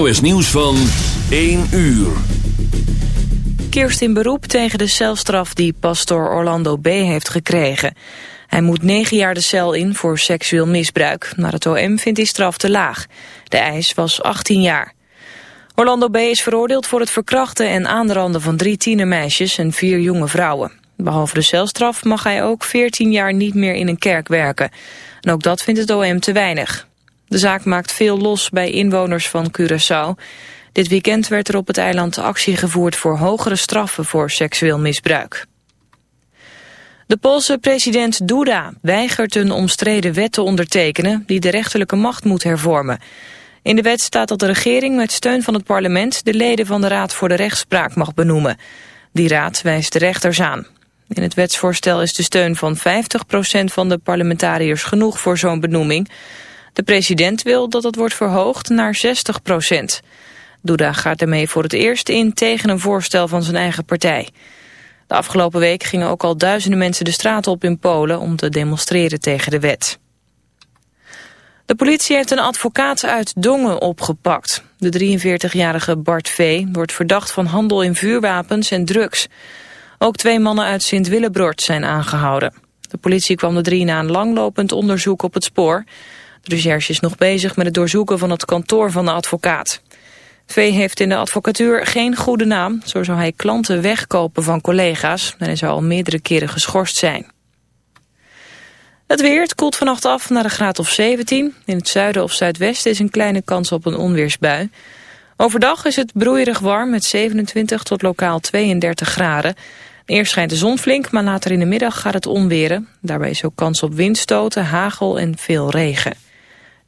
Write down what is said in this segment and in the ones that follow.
NOS Nieuws van 1 uur. Kirst in beroep tegen de celstraf die pastor Orlando B. heeft gekregen. Hij moet negen jaar de cel in voor seksueel misbruik. Maar het OM vindt die straf te laag. De eis was 18 jaar. Orlando B. is veroordeeld voor het verkrachten en aanranden van drie tienermeisjes en vier jonge vrouwen. Behalve de celstraf mag hij ook 14 jaar niet meer in een kerk werken. En ook dat vindt het OM te weinig. De zaak maakt veel los bij inwoners van Curaçao. Dit weekend werd er op het eiland actie gevoerd voor hogere straffen voor seksueel misbruik. De Poolse president Duda weigert een omstreden wet te ondertekenen die de rechterlijke macht moet hervormen. In de wet staat dat de regering met steun van het parlement de leden van de Raad voor de Rechtspraak mag benoemen. Die raad wijst de rechters aan. In het wetsvoorstel is de steun van 50% van de parlementariërs genoeg voor zo'n benoeming. De president wil dat het wordt verhoogd naar 60 procent. Duda gaat ermee voor het eerst in tegen een voorstel van zijn eigen partij. De afgelopen week gingen ook al duizenden mensen de straat op in Polen om te demonstreren tegen de wet. De politie heeft een advocaat uit Dongen opgepakt. De 43-jarige Bart V. wordt verdacht van handel in vuurwapens en drugs. Ook twee mannen uit Sint-Willebrord zijn aangehouden. De politie kwam de drie na een langlopend onderzoek op het spoor. De recherche is nog bezig met het doorzoeken van het kantoor van de advocaat. V heeft in de advocatuur geen goede naam. Zo zou hij klanten wegkopen van collega's. En hij zou al meerdere keren geschorst zijn. Het weer, het koelt vannacht af naar een graad of 17. In het zuiden of zuidwesten is een kleine kans op een onweersbui. Overdag is het broeierig warm met 27 tot lokaal 32 graden. Eerst schijnt de zon flink, maar later in de middag gaat het onweren. Daarbij is ook kans op windstoten, hagel en veel regen.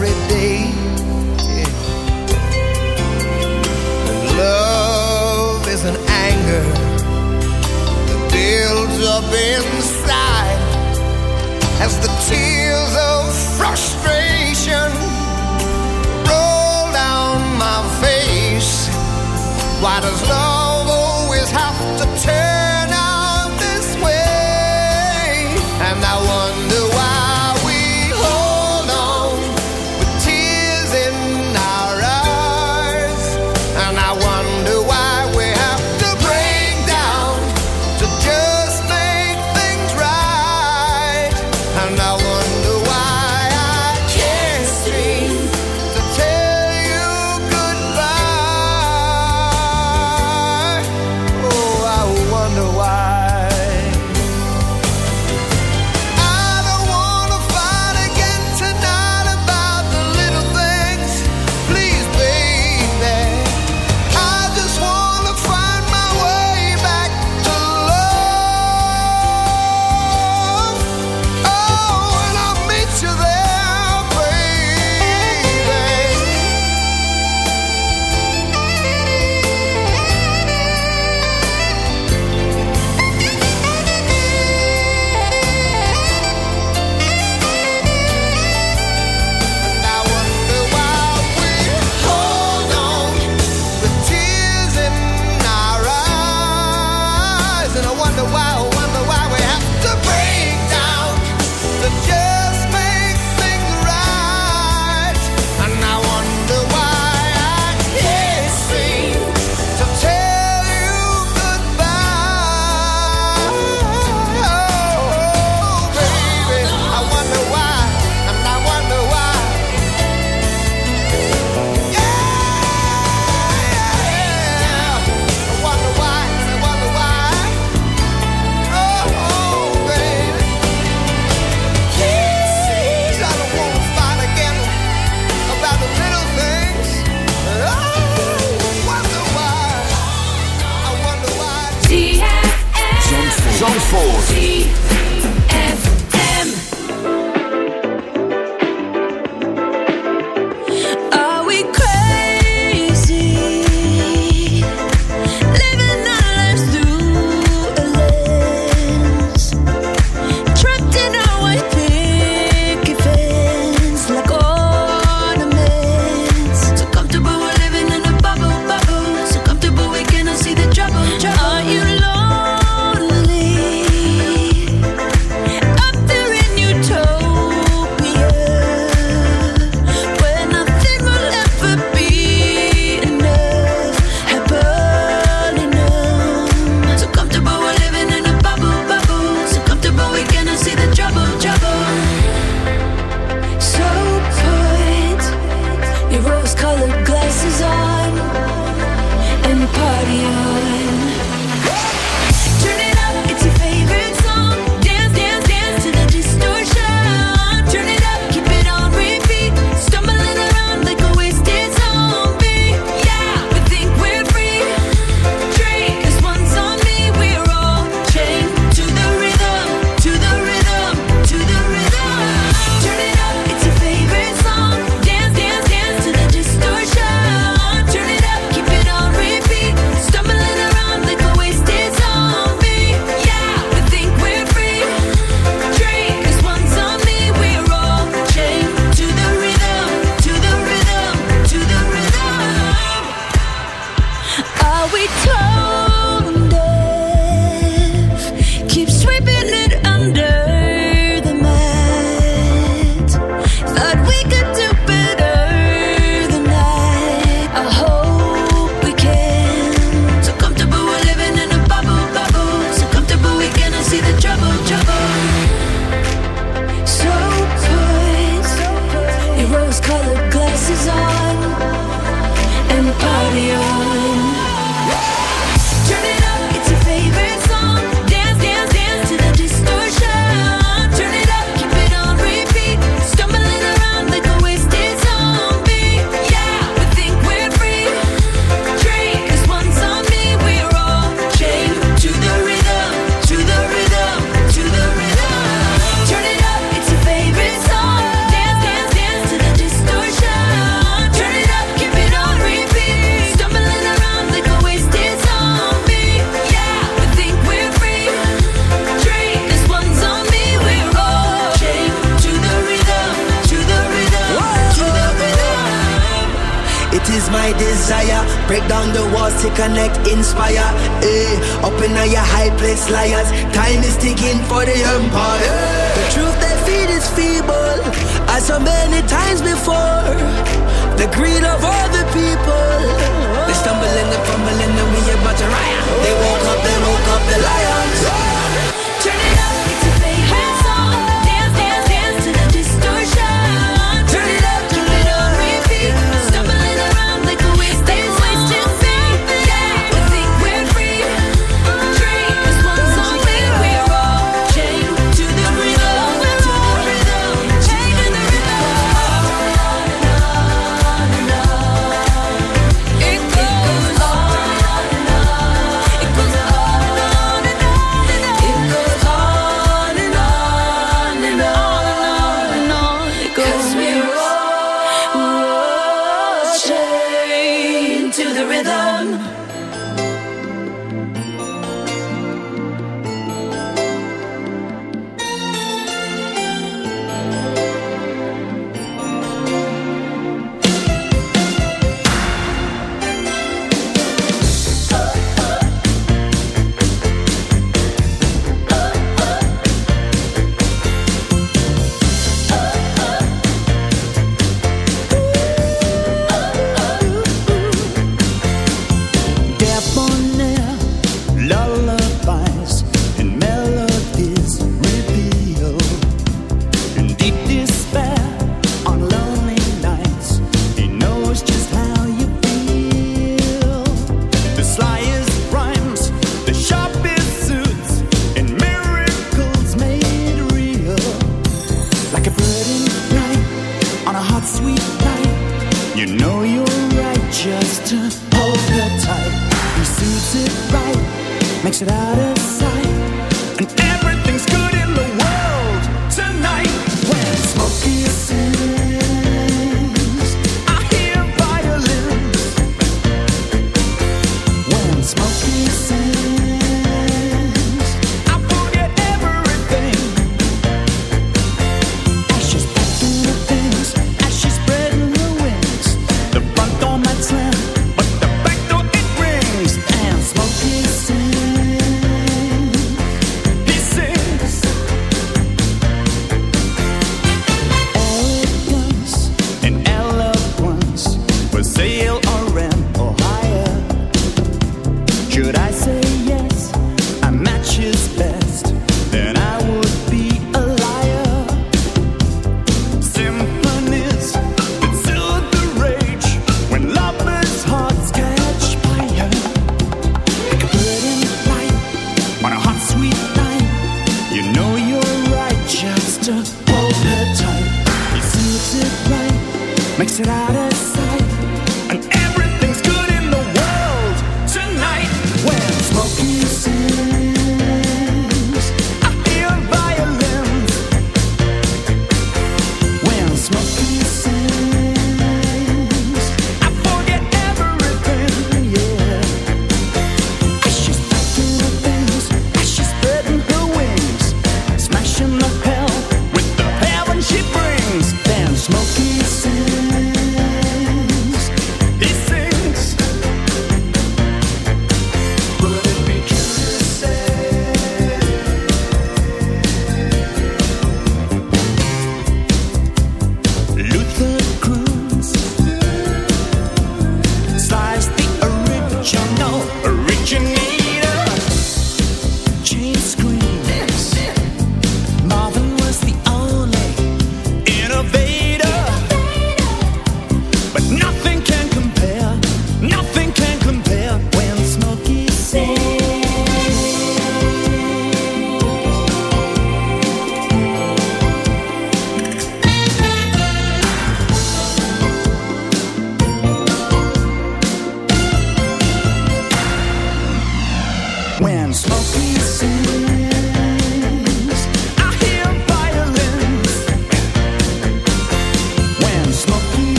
every day. Yeah. And love is an anger that builds up inside as the tears of frustration roll down my face. Why does love?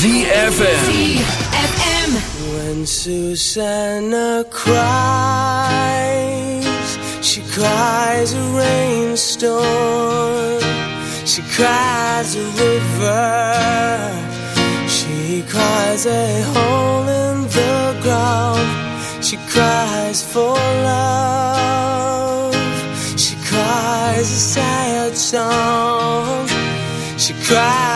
ZFM. When Susanna cries, she cries a rainstorm. She cries a river. She cries a hole in the ground. She cries for love. She cries a sad song. She cries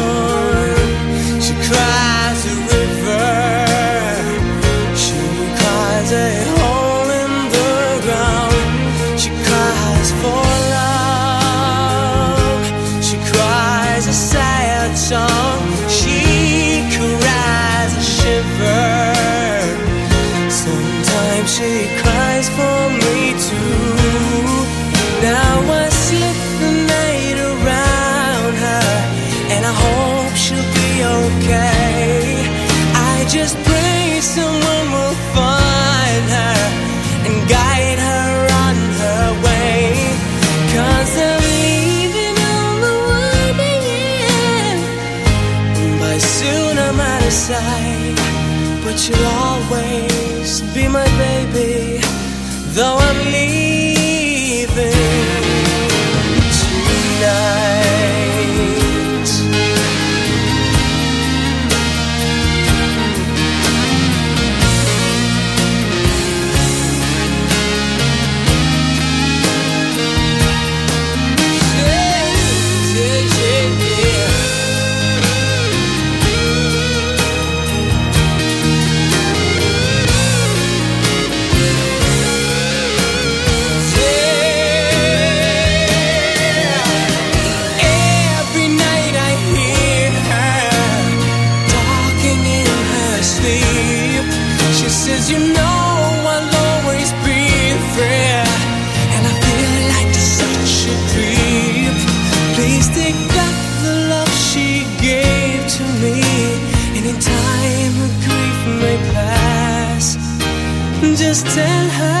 Just tell her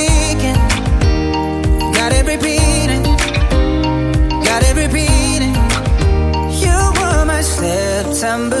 September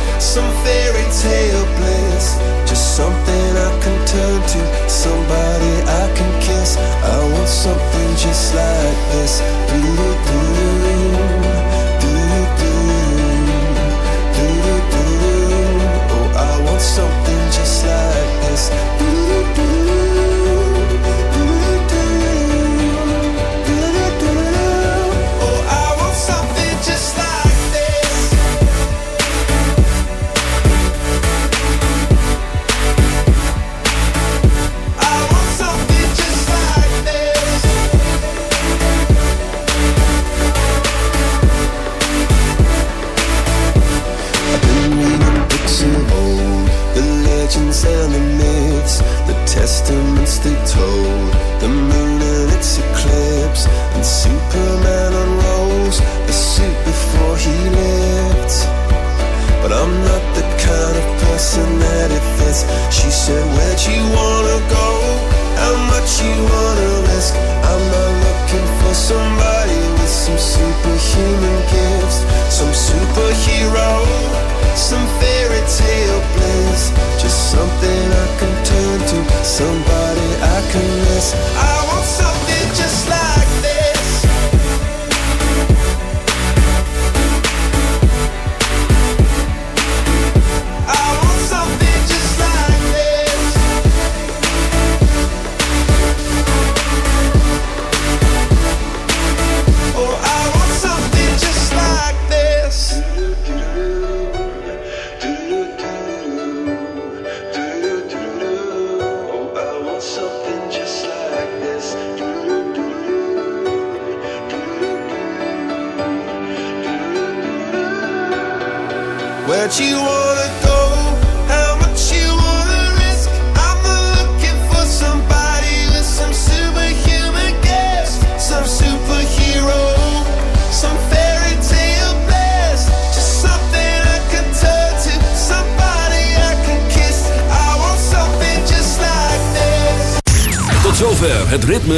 some fairy tale bliss. Just something I can turn to, somebody I can kiss. I want something just like this. Do-do-do, Oh, I want something just like this. Do-do-do, She said, Where'd you wanna go? How much you wanna